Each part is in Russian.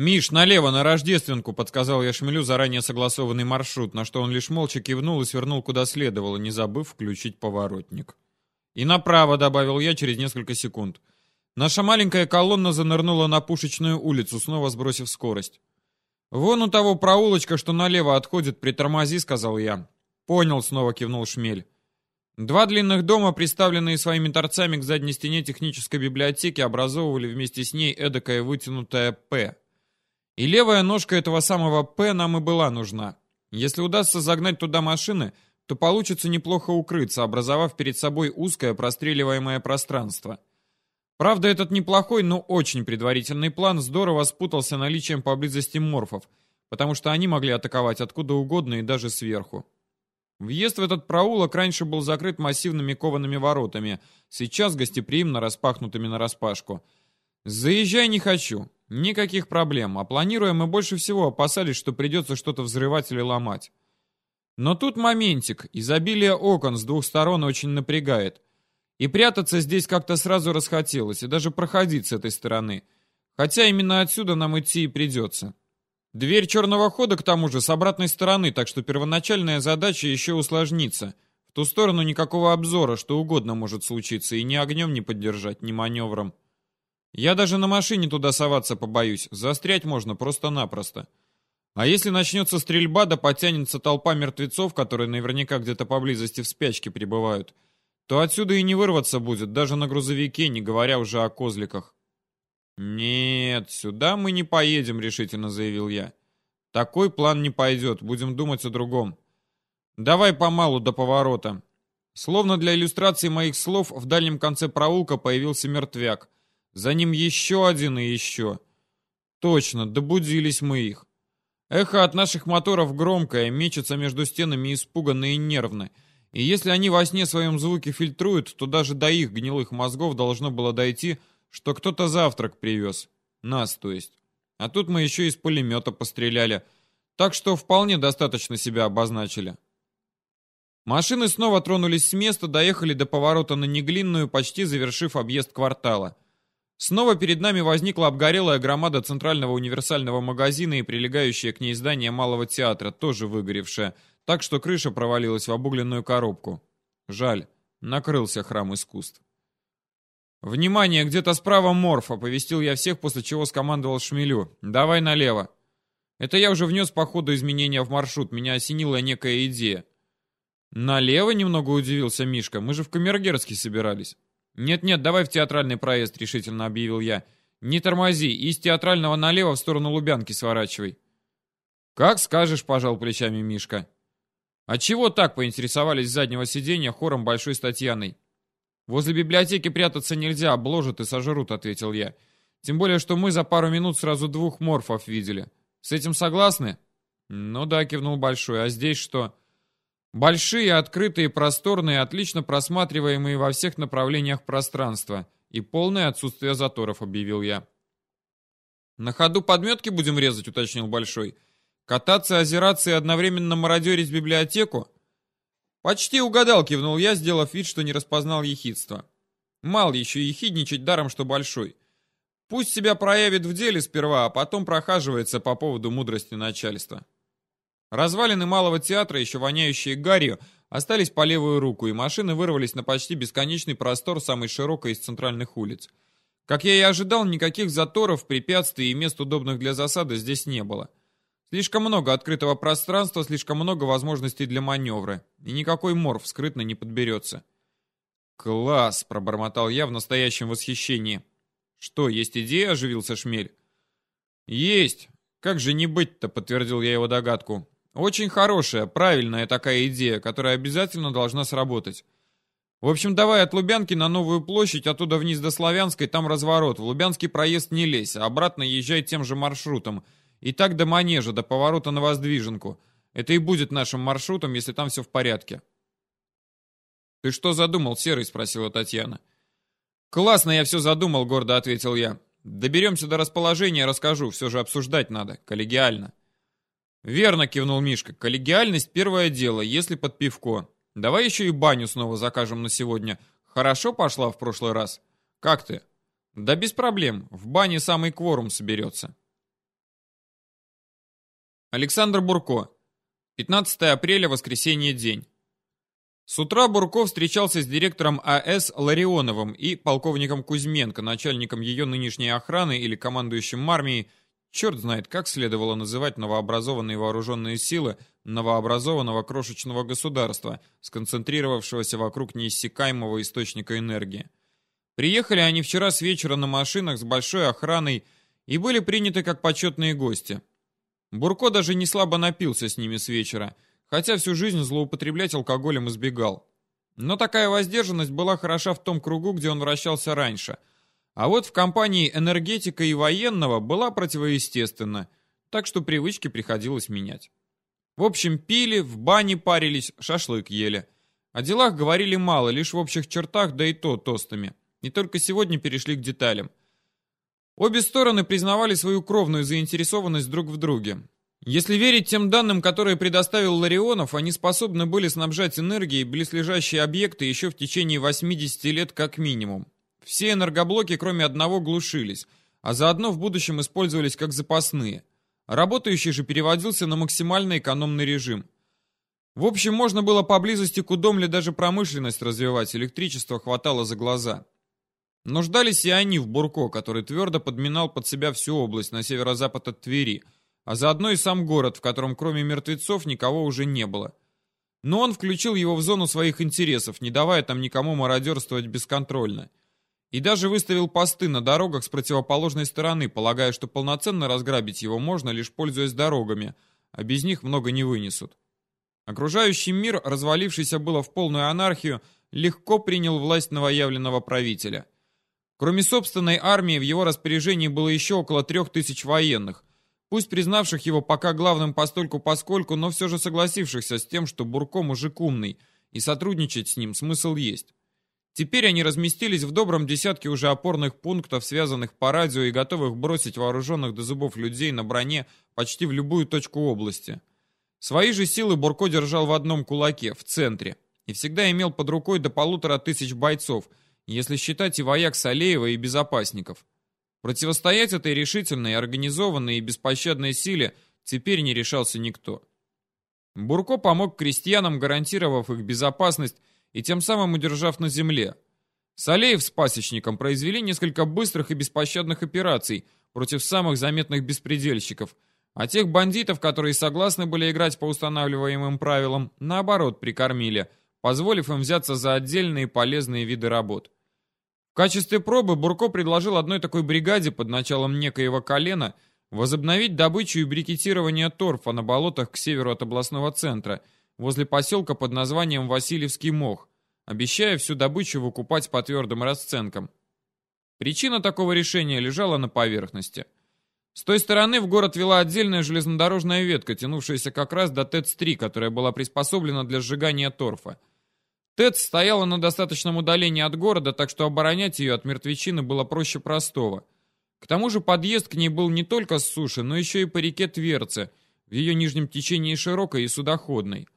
«Миш, налево, на Рождественку», — подсказал я Шмелю заранее согласованный маршрут, на что он лишь молча кивнул и свернул куда следовало, не забыв включить поворотник. «И направо», — добавил я через несколько секунд. Наша маленькая колонна занырнула на Пушечную улицу, снова сбросив скорость. «Вон у того проулочка, что налево отходит, притормози», — сказал я. «Понял», — снова кивнул Шмель. Два длинных дома, приставленные своими торцами к задней стене технической библиотеки, образовывали вместе с ней эдакое вытянутое «П». И левая ножка этого самого «П» нам и была нужна. Если удастся загнать туда машины, то получится неплохо укрыться, образовав перед собой узкое простреливаемое пространство. Правда, этот неплохой, но очень предварительный план здорово спутался наличием поблизости морфов, потому что они могли атаковать откуда угодно и даже сверху. Въезд в этот проулок раньше был закрыт массивными коваными воротами, сейчас гостеприимно распахнутыми нараспашку. «Заезжай не хочу. Никаких проблем, а планируя мы больше всего опасались, что придется что-то взрывать или ломать. Но тут моментик, изобилие окон с двух сторон очень напрягает. И прятаться здесь как-то сразу расхотелось, и даже проходить с этой стороны. Хотя именно отсюда нам идти и придется. Дверь черного хода, к тому же, с обратной стороны, так что первоначальная задача еще усложнится. В ту сторону никакого обзора, что угодно может случиться, и ни огнем не поддержать, ни маневром. Я даже на машине туда соваться побоюсь, застрять можно просто-напросто. А если начнется стрельба, да потянется толпа мертвецов, которые наверняка где-то поблизости в спячке пребывают, то отсюда и не вырваться будет, даже на грузовике, не говоря уже о козликах. «Нет, сюда мы не поедем», — решительно заявил я. «Такой план не пойдет, будем думать о другом. Давай помалу до поворота». Словно для иллюстрации моих слов, в дальнем конце проулка появился мертвяк. За ним еще один и еще. Точно, добудились мы их. Эхо от наших моторов громкое, мечется между стенами испуганно и нервно. И если они во сне своем звуке фильтруют, то даже до их гнилых мозгов должно было дойти, что кто-то завтрак привез. Нас, то есть. А тут мы еще из пулемета постреляли. Так что вполне достаточно себя обозначили. Машины снова тронулись с места, доехали до поворота на Неглинную, почти завершив объезд квартала. Снова перед нами возникла обгорелая громада центрального универсального магазина и прилегающее к ней здание малого театра, тоже выгоревшее, так что крыша провалилась в обугленную коробку. Жаль, накрылся храм искусств. «Внимание, где-то справа морф!» — оповестил я всех, после чего скомандовал Шмелю. «Давай налево!» Это я уже внес по ходу изменения в маршрут, меня осенила некая идея. «Налево?» — немного удивился Мишка. «Мы же в Камергерске собирались». «Нет-нет, давай в театральный проезд», — решительно объявил я. «Не тормози, из театрального налево в сторону Лубянки сворачивай». «Как скажешь», — пожал плечами Мишка. «А чего так?» — поинтересовались с заднего сиденья хором Большой с. «Возле библиотеки прятаться нельзя, обложат и сожрут», — ответил я. «Тем более, что мы за пару минут сразу двух морфов видели. С этим согласны?» «Ну да», — кивнул Большой. «А здесь что?» «Большие, открытые, просторные, отлично просматриваемые во всех направлениях пространства. И полное отсутствие заторов», — объявил я. «На ходу подметки будем резать», — уточнил Большой. «Кататься, озираться и одновременно мародерить библиотеку?» «Почти угадал», — кивнул я, сделав вид, что не распознал ехидство. «Мал еще ехидничать даром, что большой. Пусть себя проявит в деле сперва, а потом прохаживается по поводу мудрости начальства». Развалины малого театра, еще воняющие гарью, остались по левую руку, и машины вырвались на почти бесконечный простор самой широкой из центральных улиц. Как я и ожидал, никаких заторов, препятствий и мест, удобных для засады, здесь не было. Слишком много открытого пространства, слишком много возможностей для маневра, и никакой морф скрытно не подберется. «Класс!» — пробормотал я в настоящем восхищении. «Что, есть идея?» — оживился Шмель. «Есть! Как же не быть-то?» — подтвердил я его догадку. «Очень хорошая, правильная такая идея, которая обязательно должна сработать. В общем, давай от Лубянки на Новую площадь, оттуда вниз до Славянской, там разворот. В Лубянский проезд не лезь, а обратно езжай тем же маршрутом — и так до манежа, до поворота на воздвиженку. Это и будет нашим маршрутом, если там все в порядке. «Ты что задумал, Серый?» — спросила Татьяна. «Классно я все задумал», — гордо ответил я. «Доберемся до расположения, расскажу. Все же обсуждать надо. Коллегиально». «Верно», — кивнул Мишка. «Коллегиальность — первое дело, если под пивко. Давай еще и баню снова закажем на сегодня. Хорошо пошла в прошлый раз? Как ты?» «Да без проблем. В бане самый кворум соберется». Александр Бурко. 15 апреля, воскресенье, день. С утра Бурко встречался с директором АЭС Ларионовым и полковником Кузьменко, начальником ее нынешней охраны или командующим армией, черт знает, как следовало называть новообразованные вооруженные силы новообразованного крошечного государства, сконцентрировавшегося вокруг неиссякаемого источника энергии. Приехали они вчера с вечера на машинах с большой охраной и были приняты как почетные гости. Бурко даже не слабо напился с ними с вечера, хотя всю жизнь злоупотреблять алкоголем избегал. Но такая воздержанность была хороша в том кругу, где он вращался раньше. А вот в компании энергетика и военного была противоестественна, так что привычки приходилось менять. В общем, пили, в бане парились, шашлык ели. О делах говорили мало, лишь в общих чертах, да и то тостами. И только сегодня перешли к деталям. Обе стороны признавали свою кровную заинтересованность друг в друге. Если верить тем данным, которые предоставил Ларионов, они способны были снабжать энергией близлежащие объекты еще в течение 80 лет как минимум. Все энергоблоки, кроме одного, глушились, а заодно в будущем использовались как запасные. Работающий же переводился на максимально экономный режим. В общем, можно было поблизости к Удомле даже промышленность развивать, электричества хватало за глаза. Нуждались и они в Бурко, который твердо подминал под себя всю область на северо-запад от Твери, а заодно и сам город, в котором кроме мертвецов никого уже не было. Но он включил его в зону своих интересов, не давая там никому мародерствовать бесконтрольно. И даже выставил посты на дорогах с противоположной стороны, полагая, что полноценно разграбить его можно, лишь пользуясь дорогами, а без них много не вынесут. Окружающий мир, развалившийся было в полную анархию, легко принял власть новоявленного правителя – Кроме собственной армии, в его распоряжении было еще около трех тысяч военных, пусть признавших его пока главным постольку-поскольку, но все же согласившихся с тем, что Бурко мужик умный, и сотрудничать с ним смысл есть. Теперь они разместились в добром десятке уже опорных пунктов, связанных по радио и готовых бросить вооруженных до зубов людей на броне почти в любую точку области. Свои же силы Бурко держал в одном кулаке, в центре, и всегда имел под рукой до полутора тысяч бойцов – если считать и вояк Салеева, и безопасников. Противостоять этой решительной, организованной и беспощадной силе теперь не решался никто. Бурко помог крестьянам, гарантировав их безопасность и тем самым удержав на земле. Салеев с пасечником произвели несколько быстрых и беспощадных операций против самых заметных беспредельщиков, а тех бандитов, которые согласны были играть по устанавливаемым правилам, наоборот прикормили – позволив им взяться за отдельные полезные виды работ. В качестве пробы Бурко предложил одной такой бригаде под началом некоего колена возобновить добычу и брикетирование торфа на болотах к северу от областного центра, возле поселка под названием Васильевский мох, обещая всю добычу выкупать по твердым расценкам. Причина такого решения лежала на поверхности. С той стороны в город вела отдельная железнодорожная ветка, тянувшаяся как раз до ТЭЦ-3, которая была приспособлена для сжигания торфа. ТЭЦ стояла на достаточном удалении от города, так что оборонять ее от мертвечины было проще простого. К тому же подъезд к ней был не только с суши, но еще и по реке Тверце, в ее нижнем течении широкой и судоходной.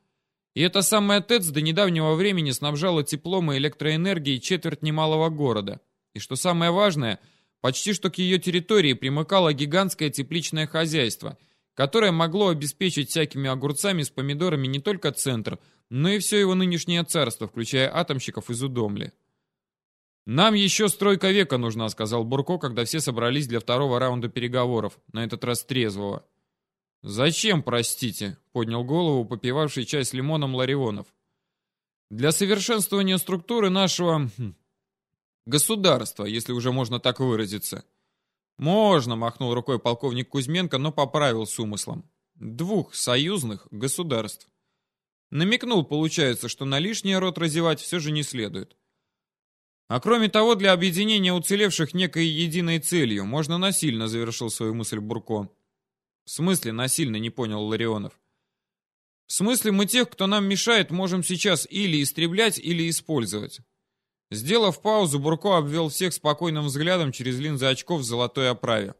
И эта самая ТЭЦ до недавнего времени снабжала теплом и электроэнергией четверть немалого города. И что самое важное, почти что к ее территории примыкало гигантское тепличное хозяйство, которое могло обеспечить всякими огурцами с помидорами не только центр – но и все его нынешнее царство, включая атомщиков из Удомли. «Нам еще стройка века нужна», — сказал Бурко, когда все собрались для второго раунда переговоров, на этот раз трезвого. «Зачем, простите?» — поднял голову попивавший чай с лимоном Ларионов. «Для совершенствования структуры нашего... Хм, государства, если уже можно так выразиться». «Можно», — махнул рукой полковник Кузьменко, но поправил с умыслом. «Двух союзных государств». Намекнул, получается, что на лишний рот разевать все же не следует. А кроме того, для объединения уцелевших некой единой целью можно насильно, завершил свою мысль Бурко. В смысле насильно, не понял Ларионов. В смысле мы тех, кто нам мешает, можем сейчас или истреблять, или использовать. Сделав паузу, Бурко обвел всех спокойным взглядом через линзы очков в золотой оправе.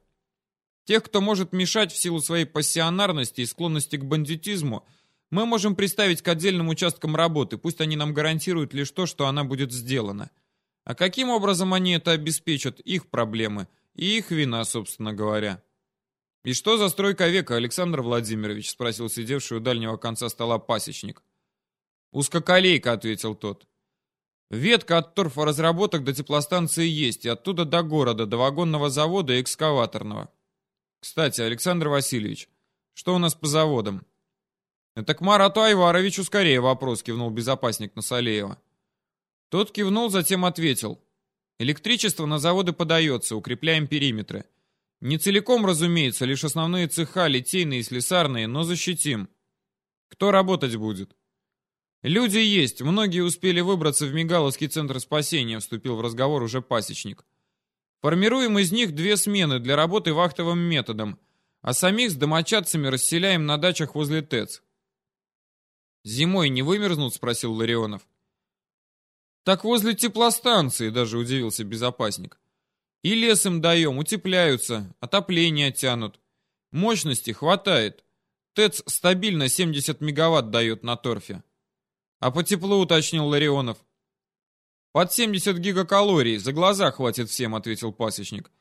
Тех, кто может мешать в силу своей пассионарности и склонности к бандитизму – мы можем приставить к отдельным участкам работы, пусть они нам гарантируют лишь то, что она будет сделана. А каким образом они это обеспечат, их проблемы и их вина, собственно говоря. «И что за стройка века, Александр Владимирович?» — спросил сидевший у дальнего конца стола пасечник. «Узкоколейка», — ответил тот. «Ветка от торфоразработок до теплостанции есть, и оттуда до города, до вагонного завода и экскаваторного. Кстати, Александр Васильевич, что у нас по заводам?» «Это к Марату Айваровичу скорее вопрос», — кивнул безопасник Насалеева. Тот кивнул, затем ответил. «Электричество на заводы подается, укрепляем периметры. Не целиком, разумеется, лишь основные цеха, литейные и слесарные, но защитим. Кто работать будет? Люди есть, многие успели выбраться в Мигаловский центр спасения, вступил в разговор уже пасечник. Формируем из них две смены для работы вахтовым методом, а самих с домочадцами расселяем на дачах возле ТЭЦ. «Зимой не вымерзнут?» — спросил Ларионов. «Так возле теплостанции», — даже удивился безопасник. И лес им даем, утепляются, отопление тянут. Мощности хватает. ТЭЦ стабильно 70 мегаватт дает на торфе. А по теплу уточнил Ларионов. Под 70 гигакалорий, за глаза хватит всем, ответил пасечник.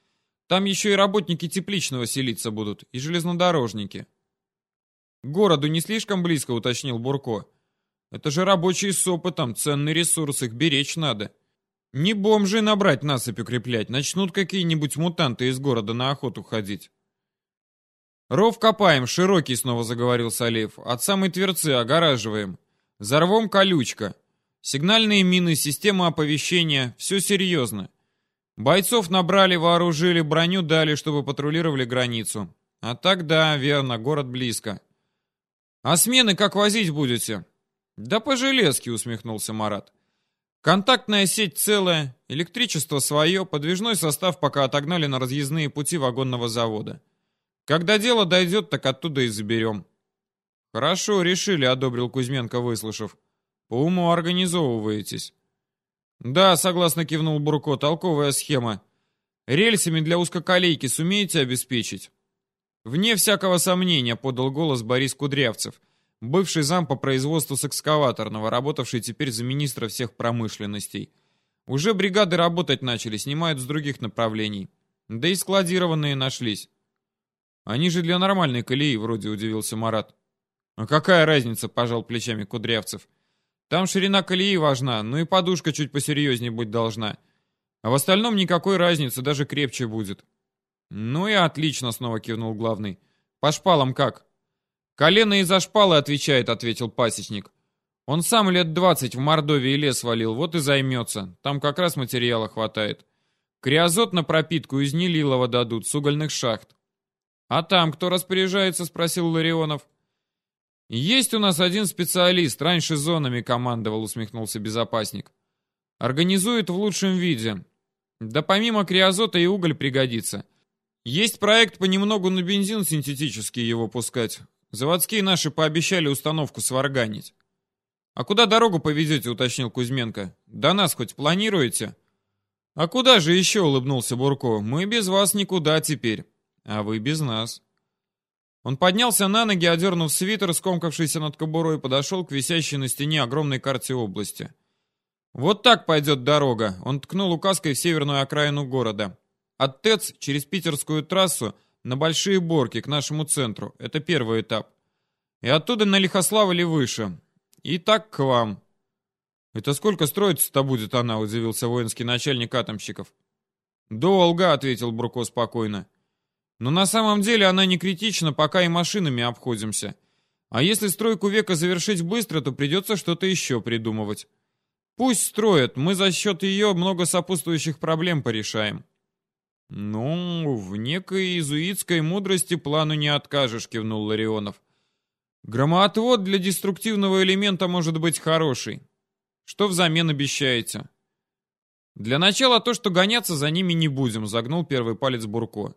Там еще и работники тепличного селиться будут, и железнодорожники. Городу не слишком близко, уточнил Бурко. Это же рабочие с опытом, ценный ресурс, их беречь надо. Не бомжи набрать насыпь укреплять, начнут какие-нибудь мутанты из города на охоту ходить. Ров копаем, широкий, снова заговорил Салеев. От самой тверцы огораживаем. Зарвом колючка. Сигнальные мины, система оповещения, все серьезно. Бойцов набрали, вооружили, броню дали, чтобы патрулировали границу. А так да, верно, город близко. А смены как возить будете? Да по железке, усмехнулся Марат. Контактная сеть целая, электричество свое, подвижной состав пока отогнали на разъездные пути вагонного завода. Когда дело дойдет, так оттуда и заберем. Хорошо, решили, одобрил Кузьменко, выслушав. По уму организовываетесь. Да, согласно кивнул Бурко, толковая схема. Рельсами для узкоколейки сумеете обеспечить? Вне всякого сомнения, подал голос Борис Кудрявцев — Бывший зам по производству с экскаваторного, работавший теперь за министра всех промышленностей. Уже бригады работать начали, снимают с других направлений. Да и складированные нашлись. Они же для нормальной колеи, вроде удивился Марат. А какая разница, пожал плечами Кудрявцев. Там ширина колеи важна, ну и подушка чуть посерьезнее быть должна. А в остальном никакой разницы, даже крепче будет. Ну и отлично, снова кивнул главный. По шпалам как? «Колено из-за шпалы отвечает», — ответил пасечник. «Он сам лет двадцать в Мордовии лес валил, вот и займется. Там как раз материала хватает. Криозот на пропитку из Нелилова дадут, с угольных шахт». «А там кто распоряжается?» — спросил Ларионов. «Есть у нас один специалист, раньше зонами командовал», — усмехнулся безопасник. «Организует в лучшем виде. Да помимо криозота и уголь пригодится. Есть проект понемногу на бензин синтетический его пускать. Заводские наши пообещали установку сварганить. «А куда дорогу повезете?» — уточнил Кузьменко. «До нас хоть планируете?» «А куда же еще?» — улыбнулся Бурко. «Мы без вас никуда теперь. А вы без нас». Он поднялся на ноги, одернув свитер, скомкавшийся над кобурой, подошел к висящей на стене огромной карте области. «Вот так пойдет дорога», — он ткнул указкой в северную окраину города. «От ТЭЦ через питерскую трассу на Большие Борки, к нашему центру. Это первый этап. И оттуда на Лихославле выше. И так к вам. Это сколько строиться-то будет она, удивился воинский начальник атомщиков. Долго, ответил Бруко спокойно. Но на самом деле она не критична, пока и машинами обходимся. А если стройку века завершить быстро, то придется что-то еще придумывать. Пусть строят, мы за счет ее много сопутствующих проблем порешаем. «Ну, в некой иезуитской мудрости плану не откажешь», — кивнул Ларионов. «Громоотвод для деструктивного элемента может быть хороший. Что взамен обещаете?» «Для начала то, что гоняться за ними не будем», — загнул первый палец Бурко.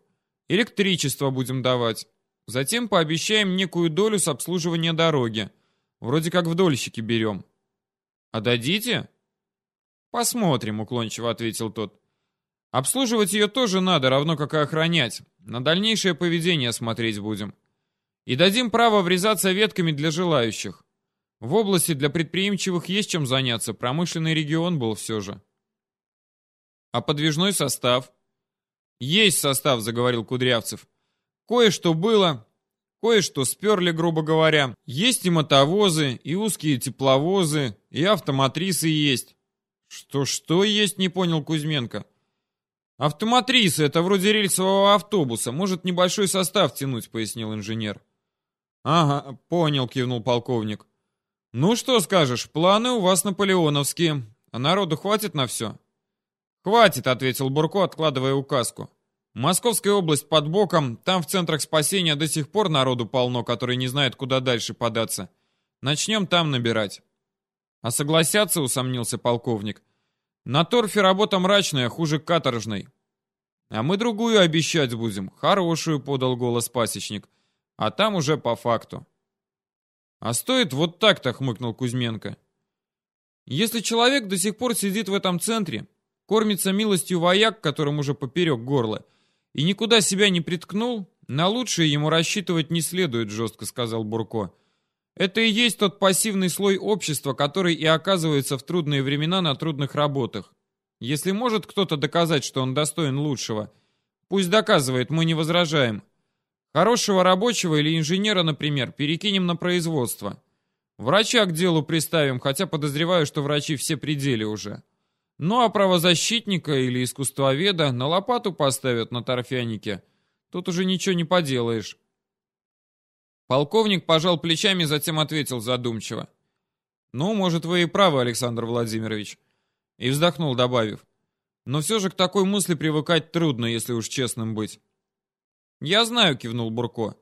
«Электричество будем давать. Затем пообещаем некую долю с обслуживания дороги. Вроде как в дольщики берем». «А дадите?» «Посмотрим», — уклончиво ответил тот. Обслуживать ее тоже надо, равно как и охранять. На дальнейшее поведение смотреть будем. И дадим право врезаться ветками для желающих. В области для предприимчивых есть чем заняться, промышленный регион был все же. А подвижной состав? Есть состав, заговорил Кудрявцев. Кое-что было, кое-что сперли, грубо говоря. Есть и мотовозы, и узкие тепловозы, и автоматрисы есть. Что-что есть, не понял Кузьменко. Автоматрисы — это вроде рельсового автобуса, может небольшой состав тянуть, пояснил инженер. Ага, понял, кивнул полковник. Ну что скажешь, планы у вас наполеоновские, а народу хватит на все? Хватит, ответил Бурко, откладывая указку. Московская область под боком, там в центрах спасения до сих пор народу полно, который не знает, куда дальше податься. Начнем там набирать. А согласятся, усомнился полковник. На торфе работа мрачная, хуже каторжной. А мы другую обещать будем. Хорошую, подал голос пасечник. А там уже по факту. А стоит вот так-то, хмыкнул Кузьменко. Если человек до сих пор сидит в этом центре, кормится милостью вояк, которым уже поперек горла, и никуда себя не приткнул, на лучшее ему рассчитывать не следует, жестко сказал Бурко. Это и есть тот пассивный слой общества, который и оказывается в трудные времена на трудных работах. Если может кто-то доказать, что он достоин лучшего, пусть доказывает, мы не возражаем. Хорошего рабочего или инженера, например, перекинем на производство. Врача к делу приставим, хотя подозреваю, что врачи все пределе уже. Ну а правозащитника или искусствоведа на лопату поставят на торфянике. Тут уже ничего не поделаешь. Полковник пожал плечами, затем ответил задумчиво. «Ну, может, вы и правы, Александр Владимирович». И вздохнул, добавив. «Но все же к такой мысли привыкать трудно, если уж честным быть». «Я знаю», — кивнул Бурко.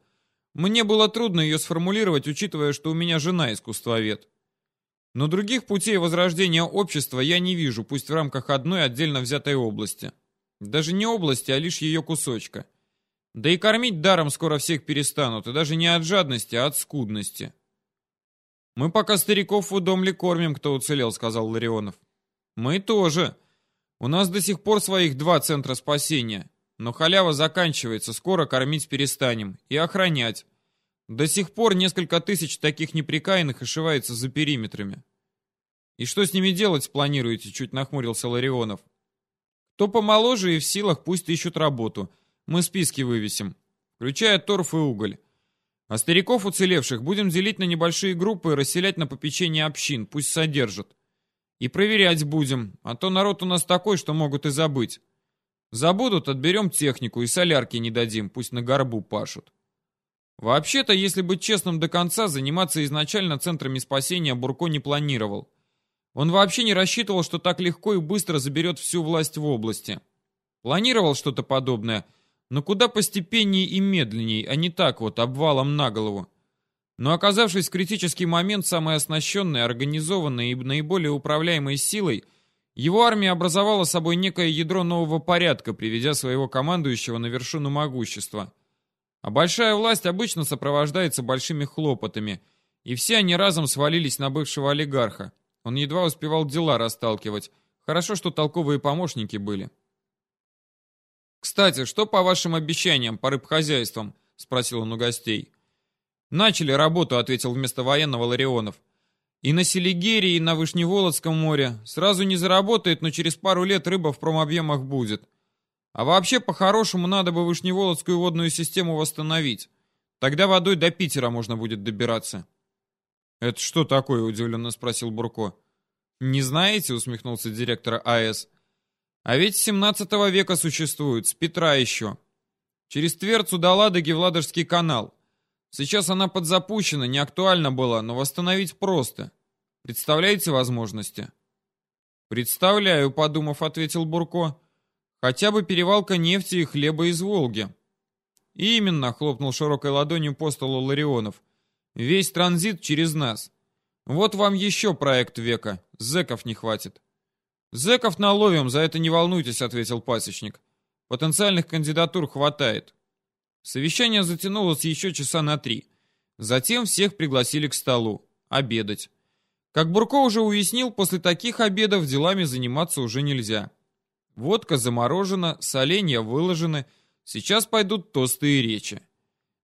«Мне было трудно ее сформулировать, учитывая, что у меня жена искусствовед. Но других путей возрождения общества я не вижу, пусть в рамках одной отдельно взятой области. Даже не области, а лишь ее кусочка. Да и кормить даром скоро всех перестанут, и даже не от жадности, а от скудности. «Мы пока стариков в удомле кормим, кто уцелел», — сказал Ларионов. «Мы тоже. У нас до сих пор своих два центра спасения. Но халява заканчивается, скоро кормить перестанем. И охранять. До сих пор несколько тысяч таких неприкаянных ошивается за периметрами. И что с ними делать планируете? Чуть нахмурился Ларионов. Кто помоложе и в силах, пусть ищут работу. Мы списки вывесим, включая торф и уголь. А стариков уцелевших будем делить на небольшие группы и расселять на попечение общин, пусть содержат. И проверять будем, а то народ у нас такой, что могут и забыть. Забудут, отберем технику и солярки не дадим, пусть на горбу пашут. Вообще-то, если быть честным до конца, заниматься изначально центрами спасения Бурко не планировал. Он вообще не рассчитывал, что так легко и быстро заберет всю власть в области. Планировал что-то подобное, но куда постепеннее и медленнее, а не так вот, обвалом на голову. Но оказавшись в критический момент самой оснащенной, организованной и наиболее управляемой силой, его армия образовала собой некое ядро нового порядка, приведя своего командующего на вершину могущества – а большая власть обычно сопровождается большими хлопотами, и все они разом свалились на бывшего олигарха. Он едва успевал дела расталкивать. Хорошо, что толковые помощники были. «Кстати, что по вашим обещаниям по рыбхозяйствам?» — спросил он у гостей. «Начали работу», — ответил вместо военного Ларионов. «И на Селигере, и на Вышневолодском море. Сразу не заработает, но через пару лет рыба в промобъемах будет. А вообще, по-хорошему, надо бы Вышневолодскую водную систему восстановить. Тогда водой до Питера можно будет добираться. «Это что такое?» — удивленно спросил Бурко. «Не знаете?» — усмехнулся директор АЭС. «А ведь с 17 века существует, с Петра еще. Через Тверцу до Ладоги в канал. Сейчас она подзапущена, не актуальна была, но восстановить просто. Представляете возможности?» «Представляю», — подумав, ответил Бурко. Хотя бы перевалка нефти и хлеба из Волги. Именно, хлопнул широкой ладонью по столу Ларионов. Весь транзит через нас. Вот вам еще проект века. Зеков не хватит. Зеков наловим, за это не волнуйтесь, ответил пасечник. Потенциальных кандидатур хватает. Совещание затянулось еще часа на три. Затем всех пригласили к столу. Обедать. Как Бурко уже уяснил, после таких обедов делами заниматься уже нельзя. Водка заморожена, соленья выложены. Сейчас пойдут тосты и речи.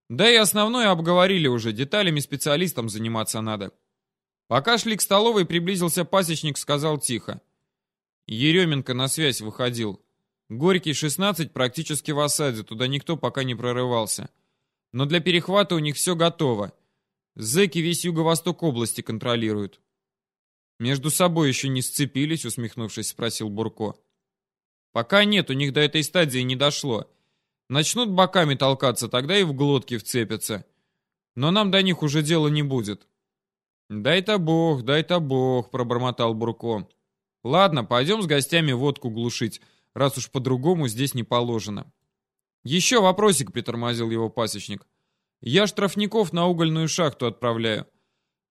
Да и основное обговорили уже, деталями специалистам заниматься надо. Пока шли к столовой, приблизился пасечник, сказал тихо. Еременко на связь выходил. Горький 16 практически в осаде, туда никто пока не прорывался. Но для перехвата у них все готово. Зэки весь юго-восток области контролируют. Между собой еще не сцепились, усмехнувшись, спросил Бурко. Пока нет, у них до этой стадии не дошло. Начнут боками толкаться, тогда и в глотки вцепятся. Но нам до них уже дела не будет. «Дай-то бог, дай-то бог», — пробормотал Бурко. «Ладно, пойдем с гостями водку глушить, раз уж по-другому здесь не положено». «Еще вопросик», — притормозил его пасечник. «Я штрафников на угольную шахту отправляю.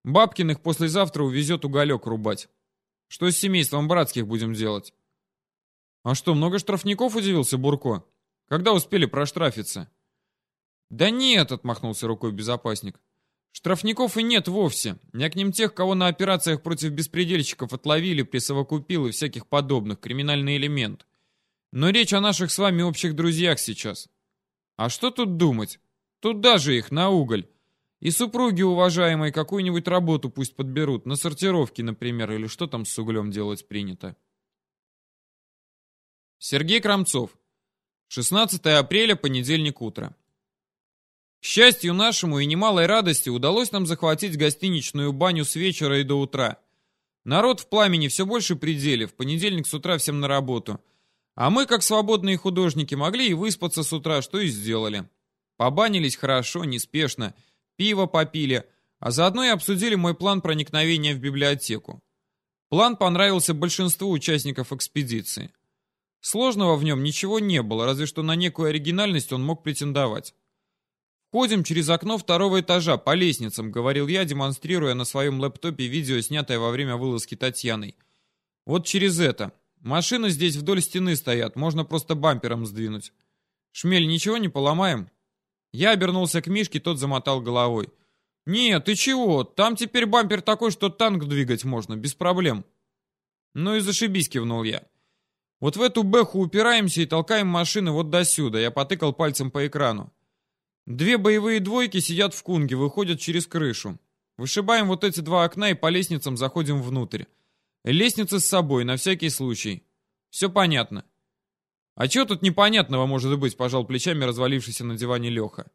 Бабкиных послезавтра увезет уголек рубать. Что с семейством братских будем делать?» «А что, много штрафников?» — удивился Бурко. «Когда успели проштрафиться?» «Да нет», — отмахнулся рукой безопасник. «Штрафников и нет вовсе. Я к ним тех, кого на операциях против беспредельщиков отловили, присовокупил и всяких подобных, криминальный элемент. Но речь о наших с вами общих друзьях сейчас. А что тут думать? Тут даже их на уголь. И супруги уважаемые какую-нибудь работу пусть подберут, на сортировке, например, или что там с углем делать принято. Сергей Крамцов. 16 апреля, понедельник утро. Счастью нашему и немалой радости удалось нам захватить гостиничную баню с вечера и до утра. Народ в пламени все больше пределе, в понедельник с утра всем на работу – а мы, как свободные художники, могли и выспаться с утра, что и сделали. Побанились хорошо, неспешно, пиво попили, а заодно и обсудили мой план проникновения в библиотеку. План понравился большинству участников экспедиции. Сложного в нем ничего не было, разве что на некую оригинальность он мог претендовать. «Входим через окно второго этажа, по лестницам», — говорил я, демонстрируя на своем лэптопе видео, снятое во время вылазки Татьяной. «Вот через это. Машины здесь вдоль стены стоят, можно просто бампером сдвинуть. Шмель, ничего не поломаем?» Я обернулся к Мишке, тот замотал головой. «Нет, ты чего? Там теперь бампер такой, что танк двигать можно, без проблем». «Ну и зашибись», — кивнул я. «Вот в эту бэху упираемся и толкаем машины вот до сюда», — я потыкал пальцем по экрану. Две боевые двойки сидят в кунге, выходят через крышу. Вышибаем вот эти два окна и по лестницам заходим внутрь. Лестница с собой, на всякий случай. Все понятно. А чего тут непонятного может быть, пожал плечами развалившийся на диване Леха.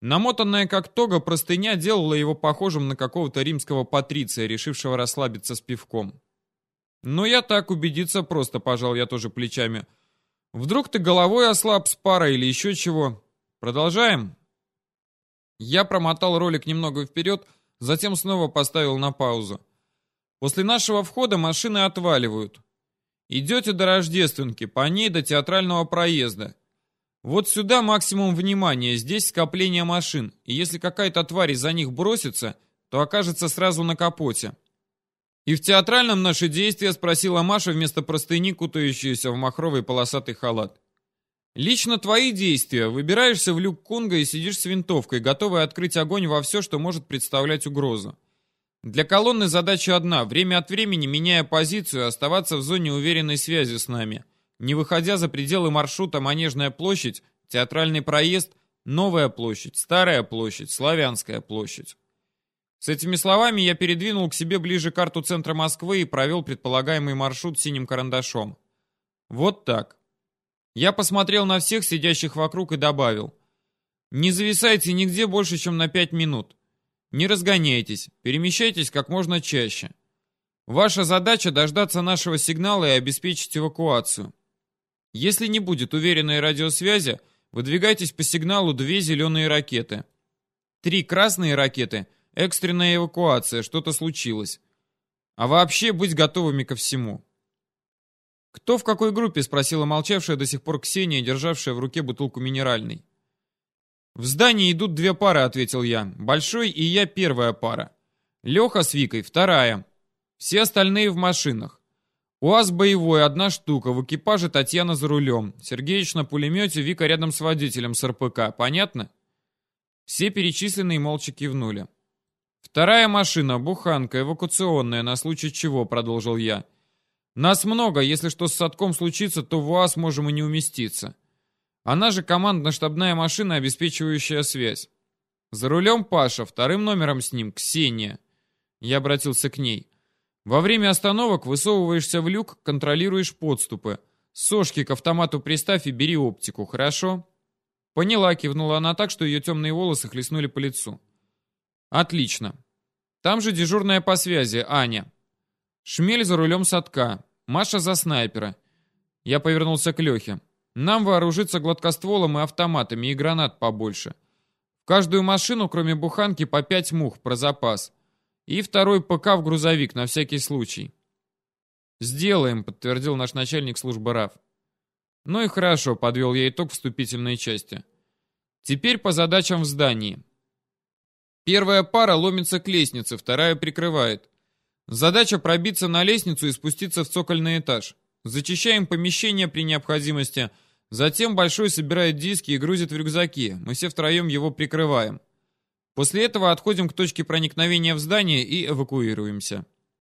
Намотанная как тога простыня делала его похожим на какого-то римского патриция, решившего расслабиться с пивком. Но я так убедиться просто, пожал я тоже плечами. Вдруг ты головой ослаб с парой или еще чего. Продолжаем? Я промотал ролик немного вперед, затем снова поставил на паузу. После нашего входа машины отваливают. Идете до Рождественки, по ней до театрального проезда. Вот сюда максимум внимания, здесь скопление машин, и если какая-то тварь из-за них бросится, то окажется сразу на капоте. И в театральном наши действия спросила Маша вместо простыни, кутающуюся в махровый полосатый халат. Лично твои действия. Выбираешься в люк Кунга и сидишь с винтовкой, готовый открыть огонь во все, что может представлять угрозу. Для колонны задача одна – время от времени, меняя позицию, оставаться в зоне уверенной связи с нами, не выходя за пределы маршрута Манежная площадь, Театральный проезд, Новая площадь, Старая площадь, Славянская площадь. С этими словами я передвинул к себе ближе карту центра Москвы и провел предполагаемый маршрут синим карандашом. Вот так. Я посмотрел на всех сидящих вокруг и добавил. Не зависайте нигде больше, чем на пять минут. Не разгоняйтесь, перемещайтесь как можно чаще. Ваша задача дождаться нашего сигнала и обеспечить эвакуацию. Если не будет уверенной радиосвязи, выдвигайтесь по сигналу две зеленые ракеты. Три красные ракеты – экстренная эвакуация, что-то случилось. А вообще быть готовыми ко всему. «Кто в какой группе?» – спросила молчавшая до сих пор Ксения, державшая в руке бутылку минеральной. «В здании идут две пары», — ответил я. «Большой и я первая пара. Леха с Викой вторая. Все остальные в машинах. УАЗ боевой, одна штука, в экипаже Татьяна за рулем. Сергеич на пулемете, Вика рядом с водителем с РПК. Понятно?» Все перечисленные молча кивнули. «Вторая машина, буханка, эвакуационная, на случай чего», — продолжил я. «Нас много, если что с садком случится, то в УАЗ можем и не уместиться». Она же командно-штабная машина, обеспечивающая связь. За рулем Паша, вторым номером с ним Ксения. Я обратился к ней. Во время остановок высовываешься в люк, контролируешь подступы. Сошки к автомату приставь и бери оптику, хорошо? Поняла, кивнула она так, что ее темные волосы хлестнули по лицу. Отлично. Там же дежурная по связи, Аня. Шмель за рулем садка. Маша за снайпера. Я повернулся к Лехе. Нам вооружиться гладкостволом и автоматами, и гранат побольше. В каждую машину, кроме буханки, по пять мух, про запас. И второй ПК в грузовик, на всякий случай. «Сделаем», — подтвердил наш начальник службы РАФ. «Ну и хорошо», — подвел я итог вступительной части. «Теперь по задачам в здании. Первая пара ломится к лестнице, вторая прикрывает. Задача пробиться на лестницу и спуститься в цокольный этаж. Зачищаем помещение при необходимости. Затем Большой собирает диски и грузит в рюкзаки. Мы все втроем его прикрываем. После этого отходим к точке проникновения в здание и эвакуируемся.